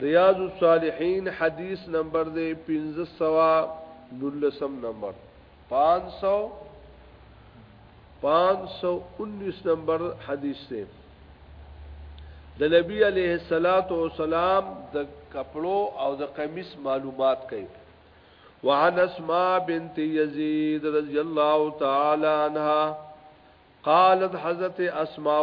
ریاض الصالحین حدیث نمبر دے پینز سوا نلسم نمبر پانچ سو پانچ سو انیس نمبر حدیث دے د نبی علیہ الصلات والسلام د کپڑو او د قمیص معلومات کوي وعن اسماء بنت یزید رضی الله تعالی عنها قالت حضرت اسماء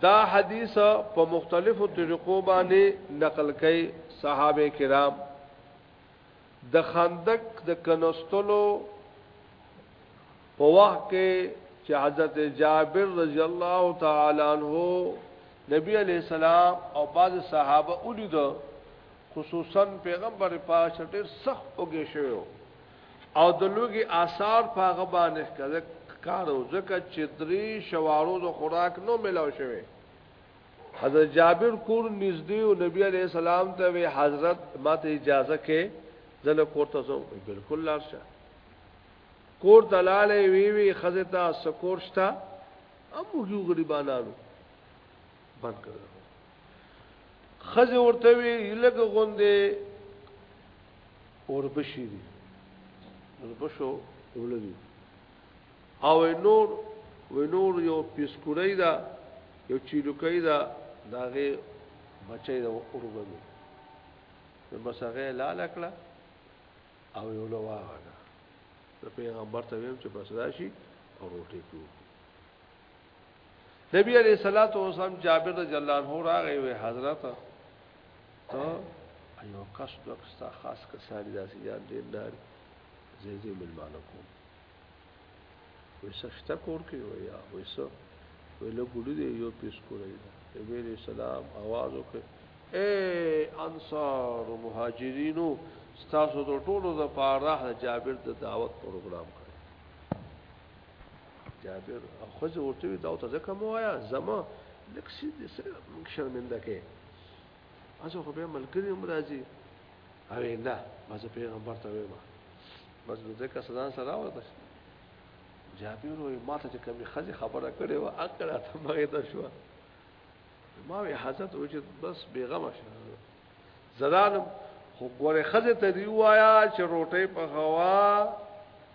دا حدیث په مختلفو طریقو باندې نقل کړي صحابه کرام د خندق د کنستلو په وخت کې چې حضرت جابر رضی الله تعالی عنہ نبی علیہ السلام او بعض صحابه ولیدو خصوصا پیغمبر پاک شټر سخت اوګه شوی او د لوګي آثار په هغه باندې ښکاره کارو ځکه چې درې شوارو د خوراک نو ملاو شوی حضرت جابر کور نږدې او نبی علی السلام ته وی حضرت ماته اجازه کې زله کور ته زو بالکل لارشه کور دلاله وی وی خزتا سکور شتا امو یو غریبانانو بند کړو خزه ورته وی لګ غوندې اوربشي دي اوربشو ولدي او نور و نور یو پیسکورای دا یو چیلوکای دا داغه بچی دا اوربني نو بس هغه لاله کړه او یو نو واغه پیغمبر ته ویم چې بس راشي او روټي کوو نبی علیہ الصلوۃ والسلام جابر رضی الله عنه راغی وی حضرت ته ایو کس دوکستا خاص کسانی داسې یاد دې نار زیزې ملمانو کوم ویسا شتا کور کې وی یا ویسا ویلو ګړي دې یو پیس کولای دا نبی علیہ السلام आवाज وکړ اے انصار مهاجرینو ستاسو د ټولو د پاره جابر د دعوت پروګرام کړ جابر خو زه ورته وی دا ته ځکه مو آیا زما لکه سي دې سره شرمنده کې ازو خو به ملګری هم راځي او نه ما زه پیغمبر ته ویم بس نو ځکه سزا سره ورته جابر وی ما ته کوم خزي خبره کړې و اکړه ته مغه ته شو ما وی حضرت وجد بس بیغمه شه زنانم خو ګوره خزه ته دی وایا چې روټي په خوا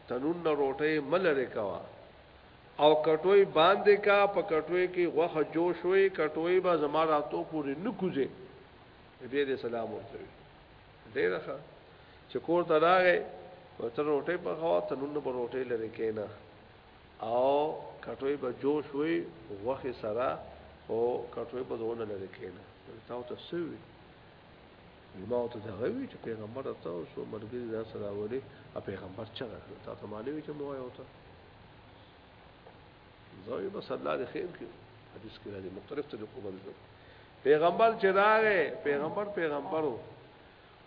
تنون نه روټي ملره کوا او کټوي باندې کا په کټوي کې غوخه جوش وي کټوي به زما راتو پورې نکوځي بیا دې سلام ورته ډېر ښه چې کور ته راغې وته روټي په خوا تنون نه روټي لره کینا او کټوي به جوش وي غوخه سره او کټوي به دونه لري کینه تاسو ته سوي ما ته دا غوي چې پیغمبر ته او سو مرګي دا سره ولي ا پیغمبر چا کړو تا ته مالوي چې مو یو ته زوی بس الله دې خیر کړي حدیث کې راځي مختلف طریقو باندې پیغمبر چې راغې پیغمبر پیغمبرو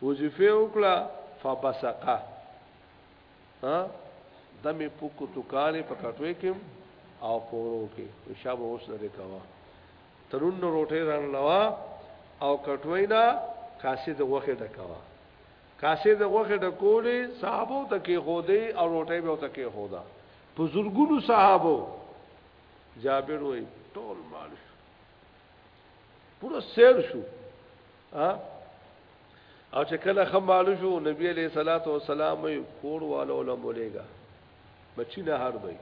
وظیفه وکړه فبسقه ها دمه پکو دکان په کټوي کې او پورو کې شاب اوس لري کوا ترون نو روټه ران لوا او کټوي نه کاسې د غوخه ډکوا کاسې د غوخه ډکولې صحابو ته کې خودي او روټه به ته کې خودا بزرګونو صحابو جابر وای ټول مال پورا سیر شو او چې کله خمالو شو نبی علیہ الصلوۃ والسلام کور والو لمولېګا بچی نه هر وای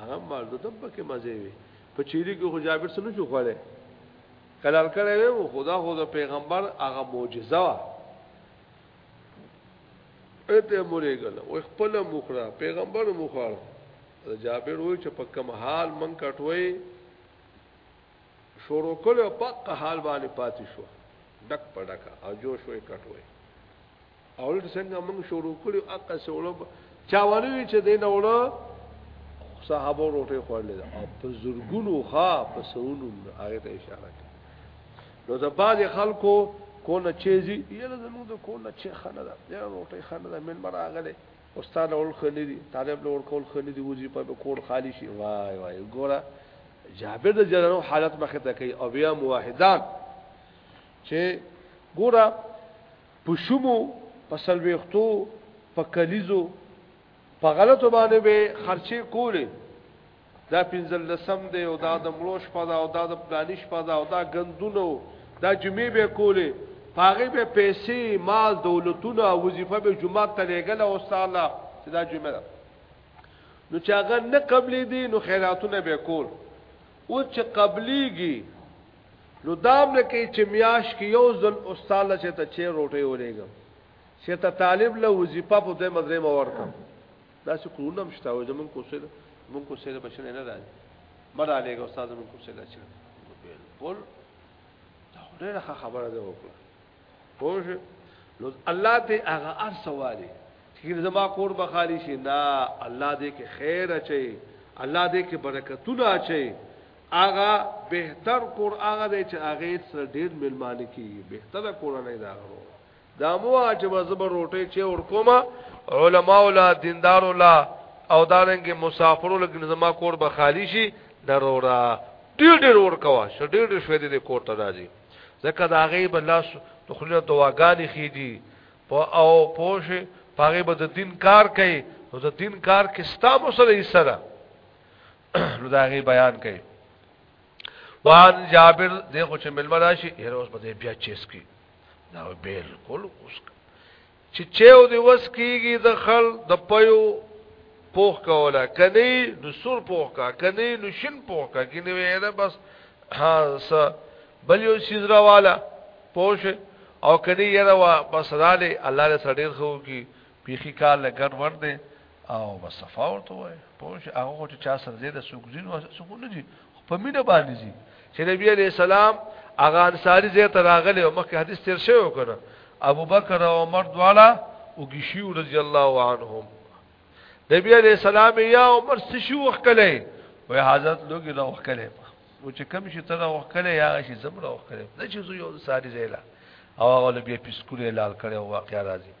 هغه مال د دب کې مزه وي په چيري کې خو جابر سره شو خوړې کلال کړه وو خدا خو د پیغمبر هغه معجزه وا اته مولېګل او خپل مخره پیغمبر مخاړ جابر وای چې په کم حال من کټوي شروع کړو پک حال باندې پاتې شو ډک پډکا او جو شوې کټوي اول څنګه موږ شروع کړو اقا سولو چا ولوي چې دین اولو صحابه روټه خوړلې او په زورګونو ها په سونو هغه ته اشاره کړه نو د باز خلکو کو نه چیزي یره زموږ د کو نه چی خنه ده یره روټه خنه ده من مراغله استاد ډول ښه نه دي طالب له ورکول ښه نه دي وظیفه به کور خالی شي وای وای ګوره جابر د جنرو حالت مخه ته کوي او بیا موحدان چې ګوره پښومو پسل ویختو په کلیزو په غلطو باندې به خرچه کولې دا پنځلسم دی او دا د مړو شپه ده او دا د پلاني شپه ده او دا ګندونه دا جمعې به کولې پاغه به پیسې مال دولتونه وظیفه به جمعه ته لګل او استاله چې دا جمعه ده نو چې هغه نه قبلې دي نو خیراتونه به کول او چې قبليږي نو دام نه کې چې میاش کې یو ځل استاله چې ته چې روټي ورېګم چې ته طالب له وظیفه په دې مدرسې مور کړ دا چې کورونه هم شته وایي زمونږ کوڅې ده مونږ کوڅې ده بچنه نه راځي مه رالېږه استاد مونږ کوڅې ده چې بالکل دا ډېره ښه خبره ده وکړه پوه شو نو الله دې هغه هر سوالي چې زما کور به خالی شي نه الله دې کې خیر اچي الله دې کې برکتونه اچي هغه بهتر کور هغه دی چې هغه سره ډېر ملمانه کیږي بهتره کور نه دا غرو دا مو چې زبر روټي چې ور کومه علما او لا دیندار او لا او دارنګ مسافرو لګ نظام کور به خالی شي نرورا ډیر ډیر ور کوا شډیر ډیر شوې دې کور ته راځي ځکه دا غي بل لاس دخلونه دواګانی خېدي په او پوش پاغه به د دین کار کوي او د دین کار کې ستا مو سره یې سره نو دا غي بیان کوي وان جابر دغه چې ملمراشي هر اوس به بیا چیس کی دا بالکل اوس چې چېو دی وس کیږي د خل د پيو پوخ کولا کني نو سور پوخ کا کني نو شین پوخ کا کني وې دا بس ها س بل یو شیز را والا پوش او کني یره وا بس را لې الله له سړیر خو کی پیخي کار لګر ور دی او بس صفا ورته وای پوه شي هغه چې چا سره زیاده سوګزین او سکون دي په مینه باندې دي چې نبی عليه السلام هغه انصاری زه ته راغلی او مخکې حدیث تیر شوی وکړه ابو بکر او عمر دواړه او ګشي رضی الله عنهم نبی عليه السلام یا عمر څه شو وکړي وای حضرت لوګي دا وکړي او چې کم شي تر وکړي یا شي زمره وکړي نه چې یو ساری زیلا او هغه بیا پیسکوله لال کړي او واقعا راځي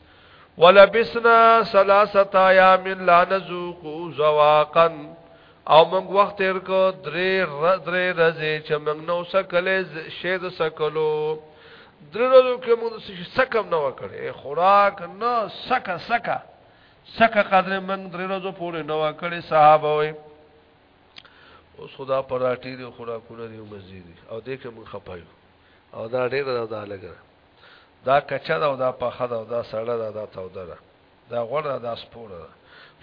ولبسنا ثلاثه ايام لا نذوق زواقا او موږ وخت تیر کو درې درې ورځې چې موږ نو سکلې شه د سکلو درې ورځې کې موږ سکم نه وکړې خوراک نه سکه سکه سکه قدر موږ درې ورځې پورې نه وکړې صحابه وي اوس خدا پر راټی دی خوراکونه دی مزید او دې کې موږ خپایو او دا ډېره ده او دا لږه ده، دا کچه ده او دا پخه ده او دا سړه ده، دا توده ده، دا غوړه ده، دا سپوره ده.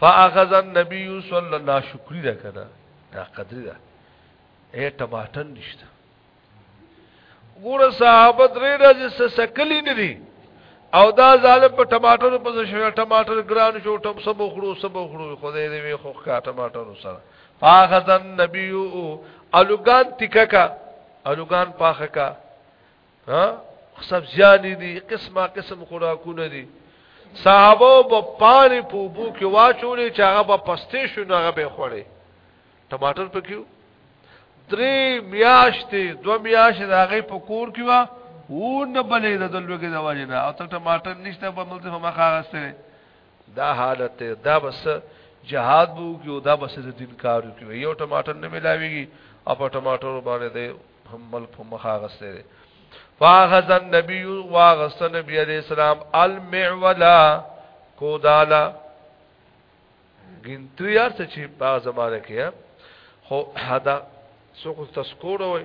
فاخذ النبي صلی الله شکری ده کنه دا قدری ده اے ټماټر نشته ګور صحابه درې راځي سکلی نه دي او دا ظالم په ټماټر په ځای شو ټماټر ګران شو ټم سب خړو سب خړو خدای دې وي خو کا ټماټر سره فاخذ النبي الوغان تککا الوګان پاخه کا ها سبزیانی دي قسمه قسم خوراکونه دي صحابه په پانی په بو کې واچولې چې هغه په پستې شو نه هغه به خوړې ټماټر پکې درې میاشتې دو میاشتې د هغه په کور کې وا و نه بلې د دلوګې د واجنه او ته ټماټر نشته په ملته ما خاغسته دا حالت ته دا بس جهاد بو کیو دا بس د دین کار کیو یو ټماټر نه ملاویږي او په ټماټر باندې د هم ملک په مخه غسته دي فاخذ النبي واغس نبی علیہ السلام المعولا کودالا ګنتو یار څه چې په زمانه کې خو حدا سو کو تسکور وای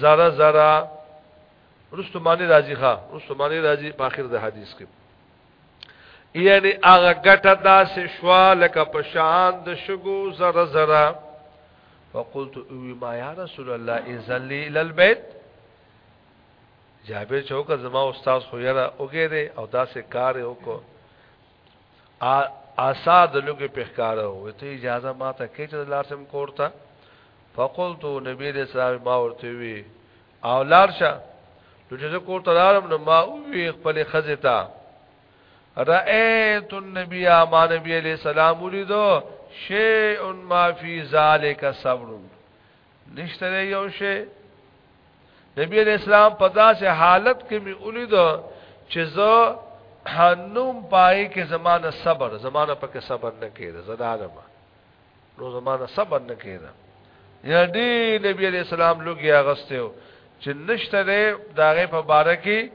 زرا زرا رستو معنی راځي ښا رستو معنی راځي په اخر د حدیث کې یعنی هغه ګټه داسې شوا لکه په شان د شګو زره زره فقلت اوی ما یا رسول الله اذن لی الى البيت جابر چوک زما استاد خو یرا وګیره او داسې کار وکړو آسا د لوګي په ښکار وو ته اجازه ما ته کې چې لار سم کوړتا فقلت نبی دې اسلام ما ورته وی او لار شه نو چې زه کوړتا لارم نو ما وی خپل خزتا رأيت النبي ما نبی عليه السلام ولید شيء ما في ذلك صبر نشته دی یو شی نبی علیہ السلام په داسې حالت کې می اولید چې زه حنوم پای کې زمانه صبر زمانه پکې صبر نه کېده زدارم نو زمانه صبر نه کېده یا دی نبی علیہ السلام لوګي اغستیو چې نشته دی داغه په باره کې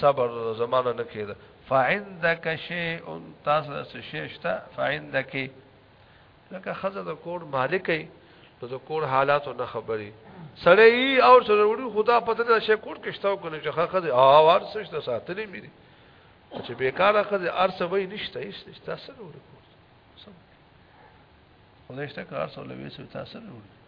صبر زمانه نه کېده فعندک شیء تاسو شیشتا فعندک لکه خزه د کور مالک ای نو د کور حالاتو نه خبري سړی او سره وړي خدا پته نه شي کور کې شتاو کنه چې خخه دي او ارسش د ساتلې مې دي چې بیکاره خزه ارسه وای نشته هیڅ نشته تاسو وړي کور سم خدای شته کار سره لوي سو تاسو وړي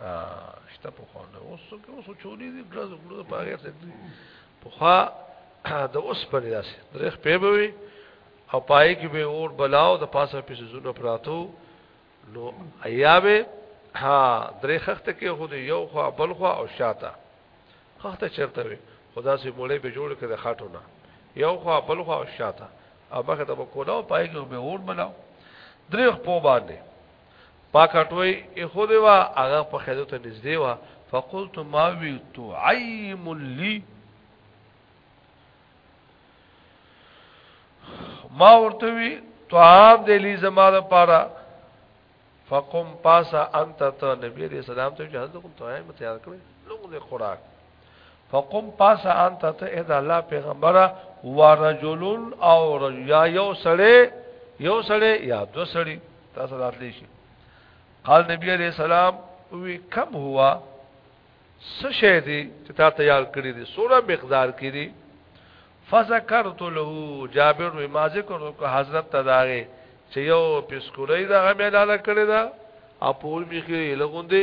ا شته په خو نه اوس کې اوس چوری دي ګلز ګلز پاره ته دي په خو د اوس په لاس درخ پیبوي او پای کې به اور بلاو د پاسه پیسې زونه پراتو نو ایابه ها درې خخت کې خو د یو خو بل خو او شاته خخت چرته وي خدا سي موړې به جوړ کړي خاټو نه یو خو بل خو او شاته او مخه ته کولاو پای کې به اور بلاو درې خو باندې پاکه ټوي خو دی وا هغه په خیدو ته نږدې وا فقلت ما وی تعیم لی ما ورته وی طعام دی لی زما د پاره فقم پاسا انت ته نبی رسول الله ته جهاد کوم تعام تیار کړی لوګ دې خوراک فقم پاس انت ته اذا الله پیغمبره ورجلن او یا یو سړی یو سړی یا دو سړی تاسو راتلی شي قال نبی علیہ السلام وی کم هوا سشه دی چې تا تیار کړی دی سوره مقدار کړی فذكرت له جابر و ما ذکر کو حضرت تداغه چې یو پسکورې دا مې لاله کړی دا اپول میخي لغوندې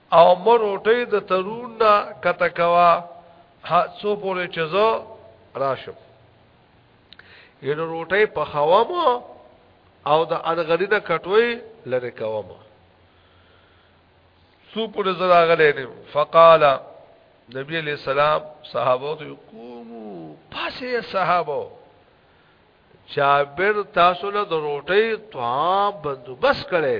او مه روټۍ د ترون نه کته کوه څو پورې چې زه راشم یعنی روټۍ پخوم او د انغری نه کټوي لري کوم څو پورې زه راغلی نیم فقال نبی علیہ السلام صحابه ته قومو پاسه صحابه جابر تاسو له روټۍ طعام بندوبست کړي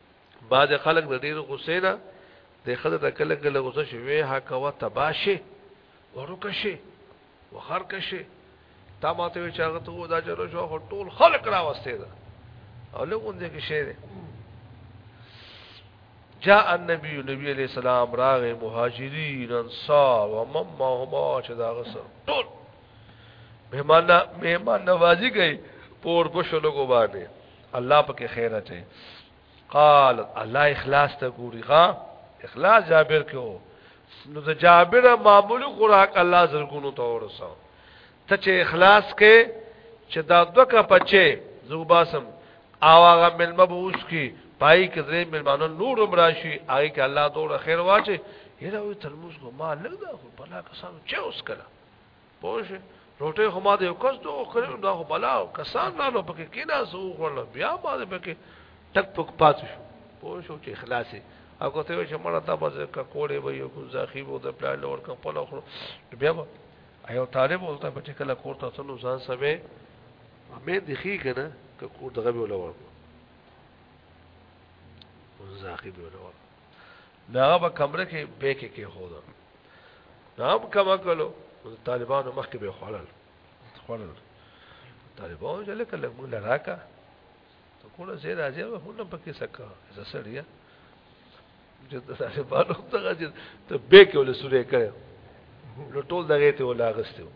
بعض خلک د ډیر غصې نه د خدای د کله کله غصه شي وی ها کوا تباشه ورکشه وخرکشه تا ماته وی چاغه ته دا چلو شو ټول خلک را وسته ده او له اون دې کې شی ده جاء النبي نبی علیہ السلام راغ مهاجرین انصار ومم ما هما چې دا غسر ټول مهمان مهمان نوازی گئی پور پښلو کو باندې الله پکې خیر اچي قال الله اخلاص ته ګوري ها اخلاص جابر کې وو نو د جابر معمولی خوراک الله زرګونو ته ورسو ته چې اخلاص کې چې دا دوکه پچې زوباسم او هغه ملمه به اوس کې پای کې درې ملمانو نور مراشي هغه کې الله دوره خیر واچي یره وي ترموز کو ما لګ دا خو بلا کسانو چې اوس کړه پوه شئ روټه خو ما دې یو کس دوه کړو دا خو بلا کسان نه نو پکې کینا سو خور بیا ما دې پکې ټک پک پات شو پوه شو چې اخلاصي او کوته چې مړه تا بس ککوړې وي یو کوم ځاخي وو د پلان لور کپل خو بیا به ایو طالب ولته په چې کله کوړه ته نو ځان سبه مې دې خي کنه ککوړ دغه به ولور ځاخي به ولور نو هغه په کمره کې بیک کې خود نو هم کما کولو طالبانو مخکې به خوړل خوړل طالبانو چې لکه لګ مونږ راکا ته کوله زه راځي به مونږ پکې سکا زه سړیا چې طالبانو ته راځي ته بیک ول سورې کړو نو ټول دغه ته ولا غستو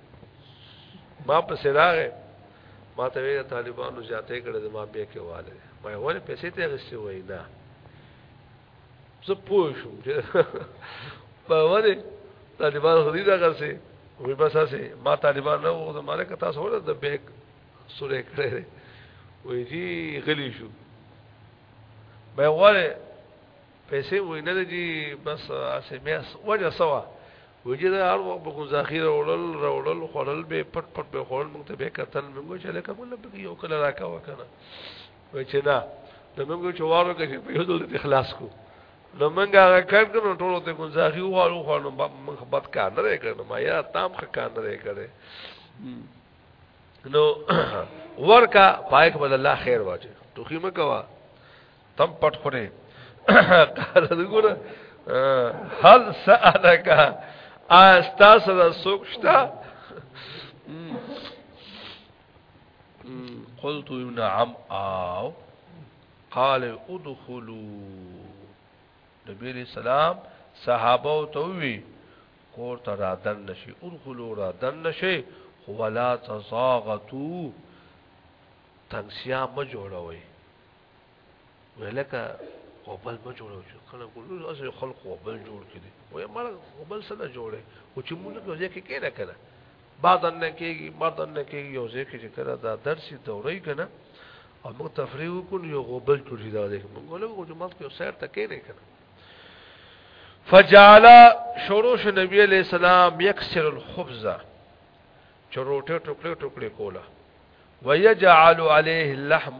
ما په سراغه ما ته وی طالبانو زیاتې کړې ما بیک واله ما ول پیسې ته غستې وای نه زه پوه شوم چې په وره طالبان خو دې دا غسه وي بس اسه ما طالبان نه وو زماره کتا سره د بیک سورې کړې وې جی غلی شو به وره پیسې وې نه دي بس اسه مې وجه سوا وجه دا هر وخت په ذخیره اورل رولل خورل به پټ پټ به خورل موږ ته به قتل موږ چې لکه موږ به یو کله راکا وکنه وای چې نه د موږ چوارو کې په یو ځل ته خلاص کو نو موږ هغه کار کړو ټول ته کو ځاخي وغواړو خو نو موږ بد کار نه کړو ما یا تام ښه کار نه کړې نو ورکا پایک بد الله خیر واچي توخی مکوا تم پټ خونه قال دغه هل سالک استاس رسوک شتا قلت نعم او قال ادخلوا نبی علیہ السلام صحابه او توي کور ته را دن نشي ادخلوا را دن نشي ولا تزاغتو تنگسیا ما جوړوي ولکه وبل ما جوړو چې خلک ګورو اوس خلک وبل جوړ کړي وای ما وبل سره جوړه او چې موږ یو ځای کې کېره کړه بعد ان کېږي بعد ان کېږي یو ځای کې چې کړه دا درسي دورې کنه او موږ تفریح وکړو یو وبل جوړ کړي دا دې موږ له کوم چې مات کې سیر ته کېره کړه فجعل شروع شو نبی علیہ السلام یکسر الخبز چروټه ټوکړه ټوکړه کولا ويجعل عليه اللحم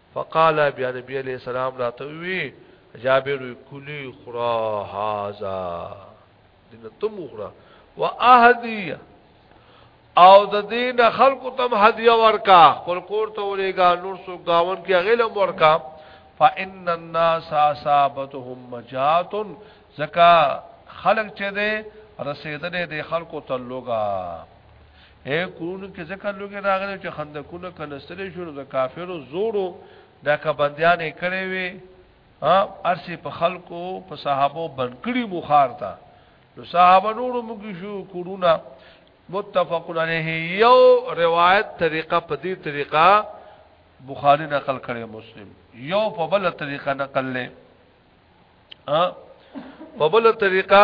فقال بیا نبی علیہ السلام راته وی جابر کلی خرا هاذا دین تم خرا واهدی او د دین خلق تم هدیه ورکا خپل کور ته ورېګا نور سو گاون کې غل ورکا فان الناس اصابتهم مجات زکا خلق چې دې رسیدلې دې خلق ته لوګا اے کورونو کې ځکه لوګي راغلي چې خندقونه کنستلې شو د کافرو زورو دا کبندیانې کړې وي ها ارسي په خلکو په صحابه بنکړي بخار تا نو صحابه نورو موږ شو کورونه متفق علیه یو روایت طریقه په دې طریقه بخاری نقل کړي مسلم یو په بل طریقه نقل لې ها په بل طریقه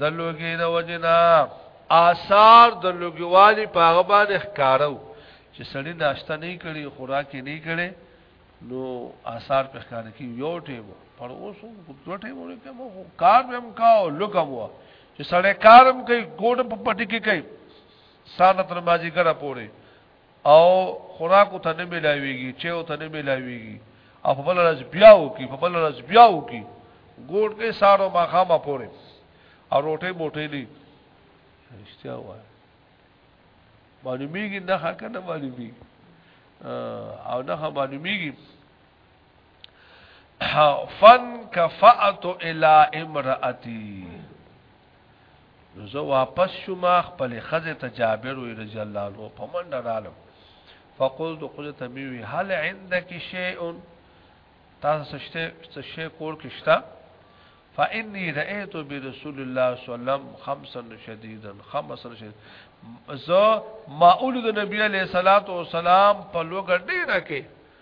د لوګي د وجنا آثار د لوګيوالي په هغه باندې ښکارو چې سړی ناشته نه کړي خوراک نه کړي نو آثار په ښکار کې یو ټیم پر اوس دوه ټیم ورکه مو کار به هم کاو لوګم وا چې سړی کارم کوي ګوډ په پټي کې کوي سانه تر ماځي ګره پوري او خوراک ته نه ملاويږي چې او ته نه ملاويږي او په بل ورځ بیا وکي په بل ورځ بیا وکي ګوډ کې سارو ما خامه پورې او روټي موټي نه رښتیا وای معلومیږي نه حق نه معلومیږي او نه معلومیږي فن کفأت الى امراتی نو زه واپس شوم خپل خزه ته جابر رضی الله عنه په منډه رالم فقلت قلت تبيوي هل عندك شيء تاسو شته څه شی کور کې شته فإني رأيت برسول الله صلى الله عليه وسلم خمسا شديدا خمسا شديدا زه ما اولد نبی علیہ الصلوۃ والسلام په لوګ ډیره کې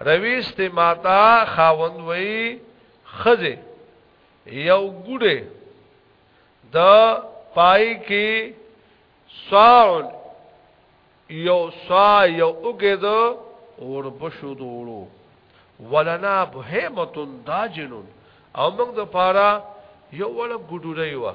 روي استماتا خاوند وای خزه یو ګډه د پای کې ساعل یو سا یو وګد اور بشو دوړو ولنا بهمتون داجنون او موږ د پاره یو ولا ګډوري وه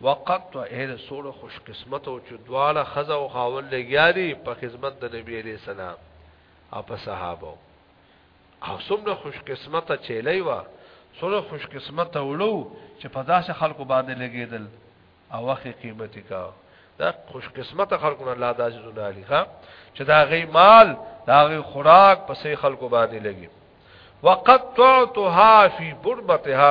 وقت و اهل سوړ خوش قسمت او چې دواړه خزه او خاون لګیا دي په خدمت د نبی عليه السلام او په صحابه او څومره خوش قسمت چيلې و څومره خوش قسمت ولو چې په داسې خلکو باندې لګیدل او وخت قیمتي کا دا خوش قسمت خلکو نه الله داسې زنالي ښا چې دا غي مال دا غي خوراک په سي خلکو باندې لګي وقد تعتها في بربتها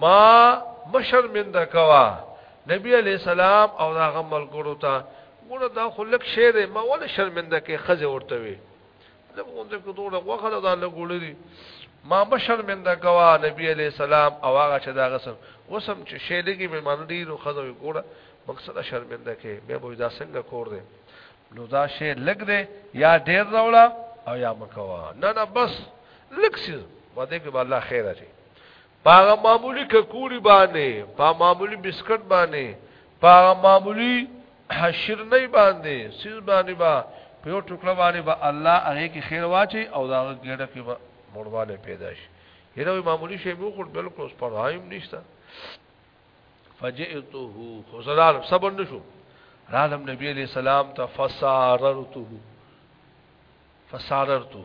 ما مشر من دکوا نبی علی السلام او هغه ملګرو ته ګوره دا خو لک شی دی ما ول شرمنده کې خزه ورته وي دا غونډه کې دوه وغله دا لګولري ما بشرمنده کوا نبی علی السلام او هغه چې دا غسم وسم چې شی لګي به مان دی نو خزه وي ګوره مقصد شرمنده کې به به دا څنګه کور دی نو دا شی لګ دی یا ډیر راولا او یا مکوا نه نه بس لکسیز باندې کې الله خیر اچي پاغه معمولی ککوړی باندې پا معمولی بسکټ باندې پاغه معمولی شیرنی باندې سیز باندې با په یو ټوکړه باندې با الله هغه کې خیر واچي او دا ګډه کې به مړواله پیدا شي هره معمولی شی به خور بالکل اوس پروايم نشته فجئته خزلال صبر نشو رالم نبی علیہ السلام ته فساررته فساررته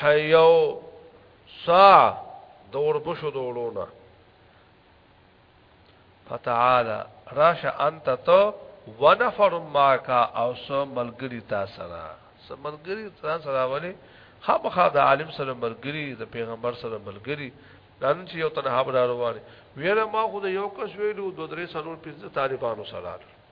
حیو سا دور بشو دولونا فتعالا راشا انت تو ونفر ماکا او سو ملگری تا سرا سو ملگری تا سرا ولی خامخا د عالم سره ملګری د پیغمبر سره ملګری نن چې یو تنها بر روان ویره ما خو د یو کس ویلو دو درې سرور پنځه طالبانو سره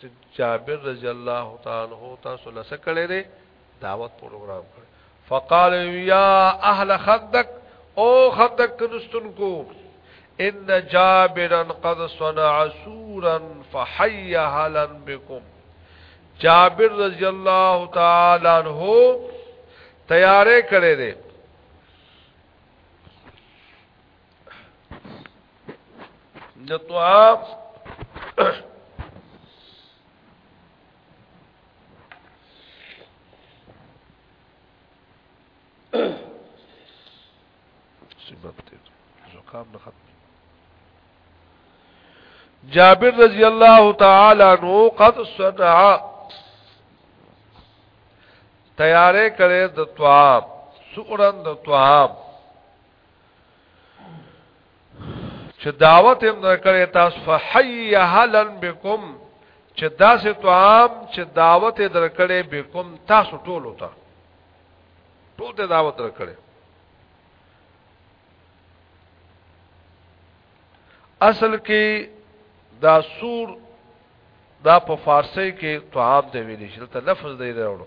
چې جابر رضی الله تعالی عنہ تاسو لسه کړی دی دعوت پروګرام کړ فقال یا اهل خدک او خدک کنستون کو ان جابرا قد صنع سورا فحي هلا بكم جابر رضی الله تعالی عنہ تیارې کړې ده د طواف سبب دې زکام نه ختم جابر رضی الله تعالی عنہ قد صنع تیارې کړې د طواف سورن د طواف چې دعوت هم درکړې تاسو فحي هلن بكم چې داسې طعام چې دعوت درکړې بكم تاسو ټول وتا ټول ته دعوت درکړې اصل کې دا سور دا په فارسی کې طعام دی ویل شي ته لفظ دی راوړو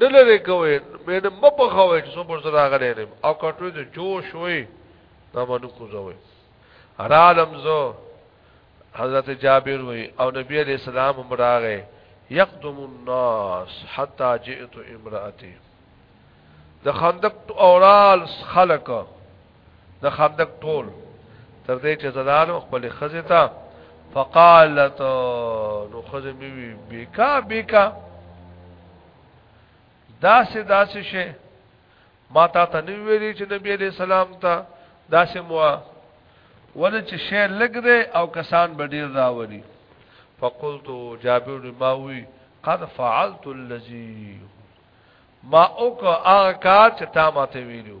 نه لري کوي مې نه مپخوي چې څو پر سره راغلي نه او کټوي ته جوش وي دا باندې کوزوي هر عالم زو حضرت جابر وي او نبی عليه السلام مراغه يقدم الناس حتى جئت امراتي د خندق اورال خلق د خندق ټول تر دې چې زدارو خپل خزه تا فقالت نو خزه بي بي بیکا بیکا داسې داسې شي ما تا ته نو ویلي چې نبی عليه السلام ته داسې مو ول چې شی لګ دی او کسان به ډیر راوړي فقلت جابر ما وی قد فعلت الذي ما اوک هغه کار چې تا ماته ویلو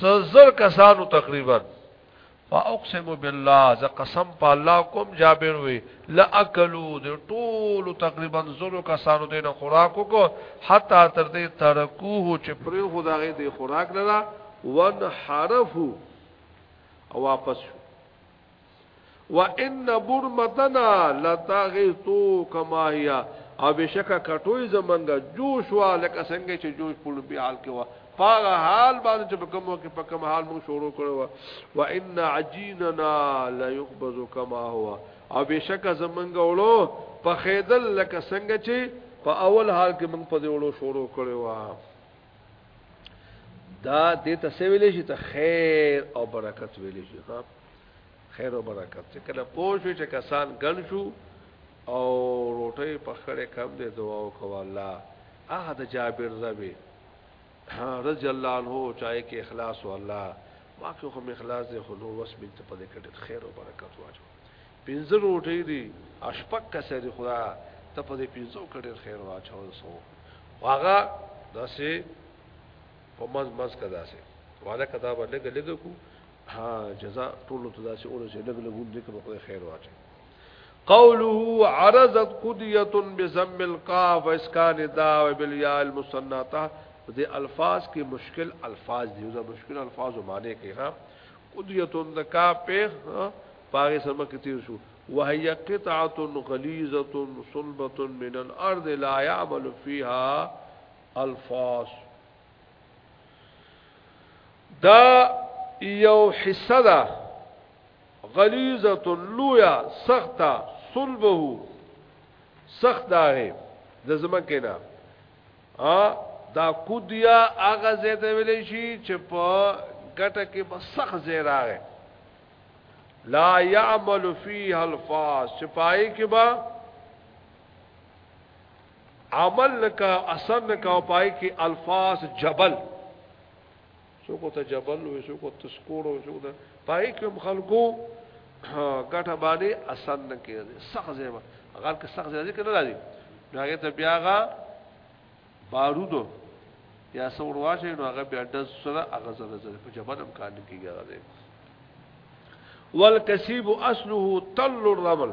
سزر کسانو تقریبا فاقسم بالله ز قسم په الله کوم جابر وی لاکلو د ټول تقریبا زرو کسانو دین خوراک کو حتا تر دې ترکوه چې پر خدای دې خوراک لرا ون حرفو او واپس شو وان برمتنا لتغیثو کما هي او بشکه کټوي زمنګ جوش وا لکه څنګه چې جوش په لوبي حال کې وا پاغه حال باندې چې په کوم کې په کوم حال مو شروع کړو وا ان عجیننا لا يخبز کما هو او بشکه زمنګ وړو په خیدل لکه څنګه چې په اول حال کې موږ په دې وړو شروع کړو وا دا دې ته څه ویلې شي ته خیر او برکت ویلې شي ها خیر او برکت چې کله پوه شو چې کسان ګن شو او روټي په خړې کم دې دعا وکړه الله هغه د جابر زبي رضی الله عنه چاہے کې اخلاص او الله ما کې هم اخلاص دې خو نو وس بنت په دې کټ خیر او برکت واجو پنځه روټي دي اشپک کسه دي خدا ته په دې پنځو کډې خیر واچو سو واغه داسې په مز مز کدا سي والا کدا به لګ لګ کو ها جزاء ټول ته داسې اول چې لګ لګون دې په خدای خیر واچو قوله عرضت قديه بذم القاف اسكان الداء بالياء المثنى دې الفاظ کې مشکل الفاظ دي دا مشکل الفاظ معنی کوي ها قدیت الذکا پیخ پاغه سبق تیر شو وهي قطعه غليظه صلبه من الارض لا يعمل فيها الفاظ دا یو حصہ دا غلیظه لویا سخته صلبه سخت داغه د زمکه نه ا دا کودیا هغه زید ویل شي چې په ګټه کې بسخ زیراغه لا يعمل فيه الفاظ چې پای کې با عمل کا اثر کا پای کې الفاظ جبل څوک ته جبل وي څوک ته سکور وي څوک ته پای کوم خلکو ګټه باندې اسان نه کېږي سخت ځای غر کې سخت ځای کې نه راځي هغه ته بیا غا بارودو یا څور واشه نو هغه بیا د سره هغه زره زره په جبل هم کار نه کېږي هغه والکسیب اصله تل الرمل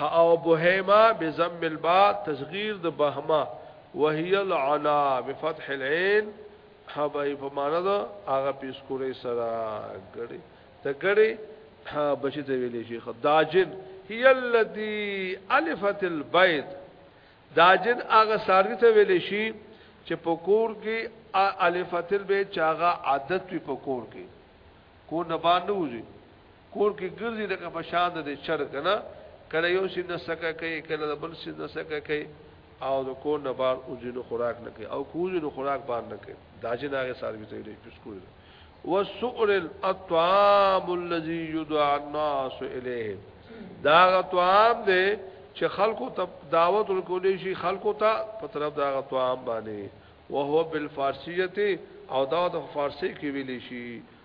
او بهما بضم الباء تصغیر د بهما وهي العنا بفتح العين حبای په معنا دا هغه پیس کورې سره ګړي ته ګړي بچی ته ویلې شي خداجن هي الذي الفت البيت داجن هغه ساروی ته ویلې شي چې په کور کې الفت البيت چاغه عادت وي په کور کې کو نه باندې وځي کور کې ګرځي لکه په شان د چر کنه کله یو سین نه سکه کوي کله د بل سین نه سکه کوي او د کور نه بار اوځینو خوراک نه کوي او کوځینو خوراک بار نه کوي دا چې ناغه ساروي ته لري پس کوی وسؤل الاطعام الذي يدعى الناس اليه دا غطعام دی چې خلکو ته دعوت ورکولې شي خلکو ته په طرف دا غطعام باندې وهو بالفارسیه او دا د فارسی کې ویل شي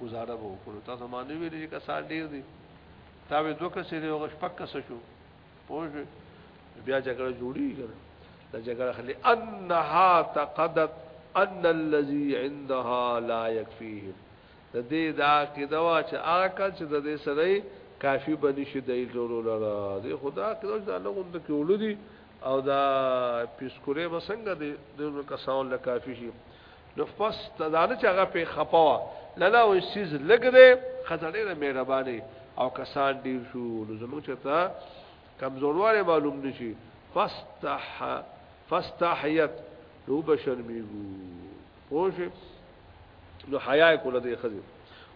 گزاره به وکړو تاسو باندې ویل چې کسان ډیر دي تا به دوه کسې دی او شپږ کس شو پوه بیا جګړه جوړی کړه دا جګړه خلی انها تقدت ان الذي عندها لا يكفيهم د دې دا کې دوا چې هغه کله چې د دې سره کافی بنی شي د ایټورو لره دی خدا کې دا چې الله غوند کې ولودي او دا پیسکوره وسنګ دی د کسان له کافی شي نو پس تدانه چې هغه په خپوا لالا وې سیز لګ دې خزړې نه مهرباني او کسان ډیر شو نو زموږ چرته کمزورواله معلوم نشي فاستح فاستحيت نو بشرمېګو پوه نو حیا کوله دې خزه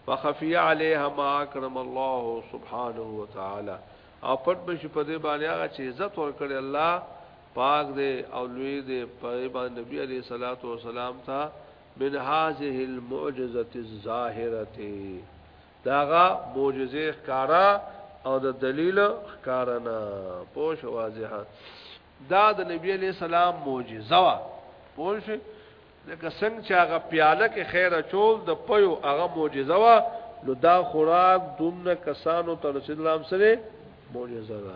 وخفي عليها ما اكرم الله سبحانه وتعالى او پټ بشي په دې باندې هغه چې عزت ورکړي الله پاک دې او لوی دې په ایمان نبی علیه الصلاۃ والسلام ته من هذه المعجزه الظاهره داغه معجزه ښکارا او د دلیل ښکارنا پوش واضحه دا د نبی علیہ السلام معجزه وا پوش لکه څنګه چې هغه پیاله کې خیر چول د پيو هغه معجزه وا نو دا خوراک دومره کسانو ته رسول الله سره معجزه ده